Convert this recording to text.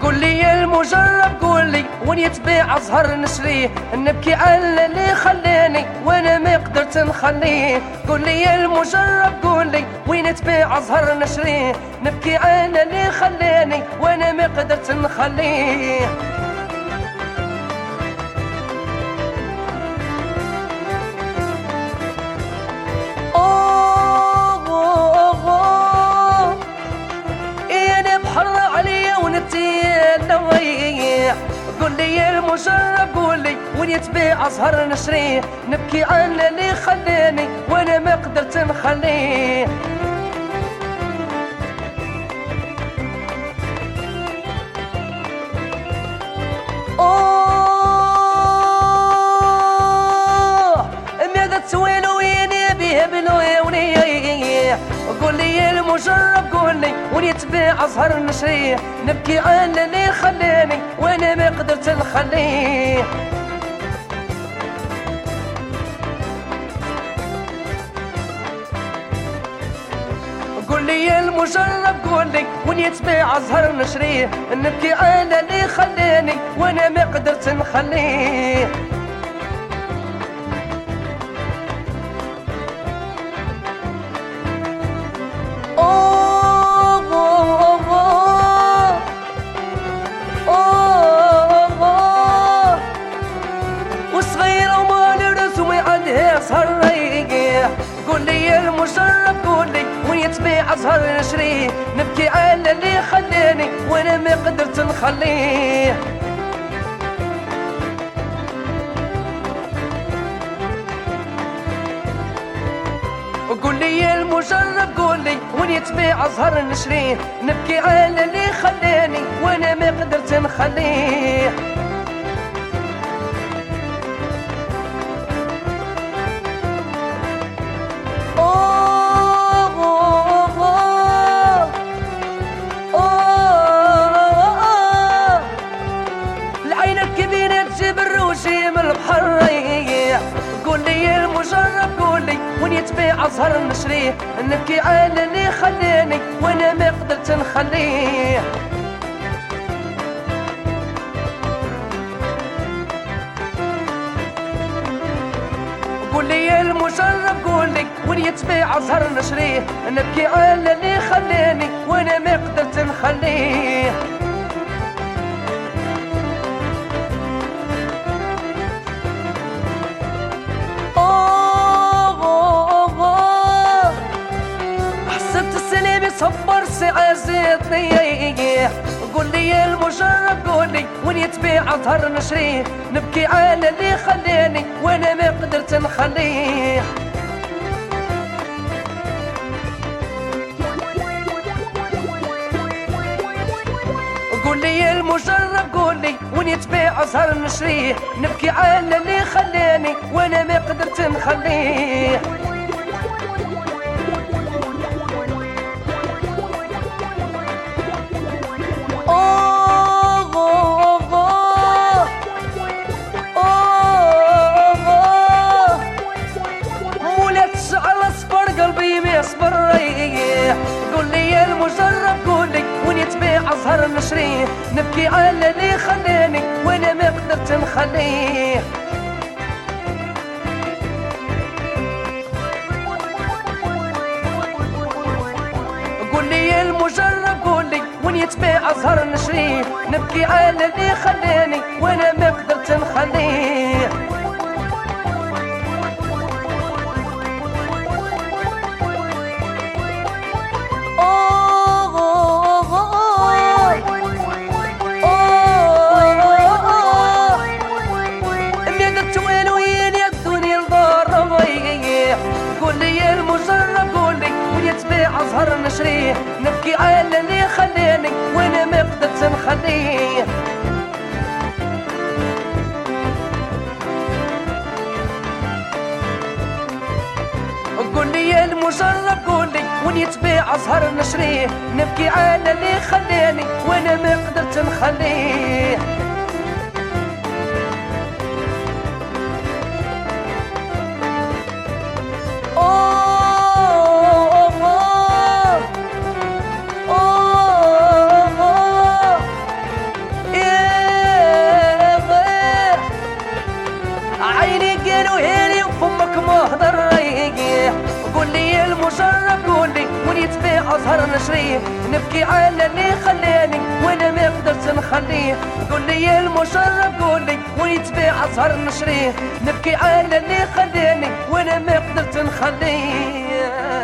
قول لي المجرب قول لي وين يتبيع زهر نشريه نبكي على اللي خلاني وأنا ما قدرت نخليه قول لي المجرب قول لي وين تبيع زهر نشريه نبكي على اللي خلاني وأنا ما قدرت نخليه لي المجرب قول لي وين يتبيع أزهر نشريه؟ نبكي على اللي خلاني وأنا ما قدرت نخليه. وين يبيه بلو يا ونيه قول لي المجرب قول لي وين يتبيع ازهر نشريه نبكي على اللي خلاني وأنا ما قدرت نخليه قول لي المجرب قول لي وين يتبيع ازهر نشريه نبكي على اللي خلاني وأنا ما قدرت نخليه أزهر نشريه نبكي على اللي خلاني وأنا ما قدرت نخليه قول لي المجرب قول لي وين يتبيع أزهر نشريه نبكي على اللي خلاني وأنا ما قدرت نخليه لي وين يتبيع أزهر نشريه نبكي على اللي خلاني وأنا ما قدرت نخليه قول لي المجرب قول لي وين يتبيع أزهر نشريه نبكي على اللي خلاني وأنا ما قدرت نخليه صبر ساعة زيتني قول لي المجرب قول لي وين يتبيع أزهر نشريه نبكي على اللي خلاني وأنا ما قدرت نخليه قول لي المجرب قول لي وين يتبيع أزهر نشريه نبكي على اللي خلاني وأنا ما قدرت نخليه نشريه نبكي على اللي خلاني وأنا ما قدرت نخليه المجرب قول لي وين يتبيع أزهر نشريه نبكي على اللي خلاني وأنا ما قدرت نخليه عشريه نبكي على اللي خلاني وأنا ما قدرت نخليه قولي يا المجرب قولي وين يتباع زهر نشريه نبكي على اللي خلاني وأنا ما قدرت نخليه أزهر نشريه نبكي على اللي خلاني وأنا ما قدرت نخليه. قول لي المجرب قولي وين يتبيع أزهر نشريه نبكي على اللي خلاني وأنا ما قدرت نخليه.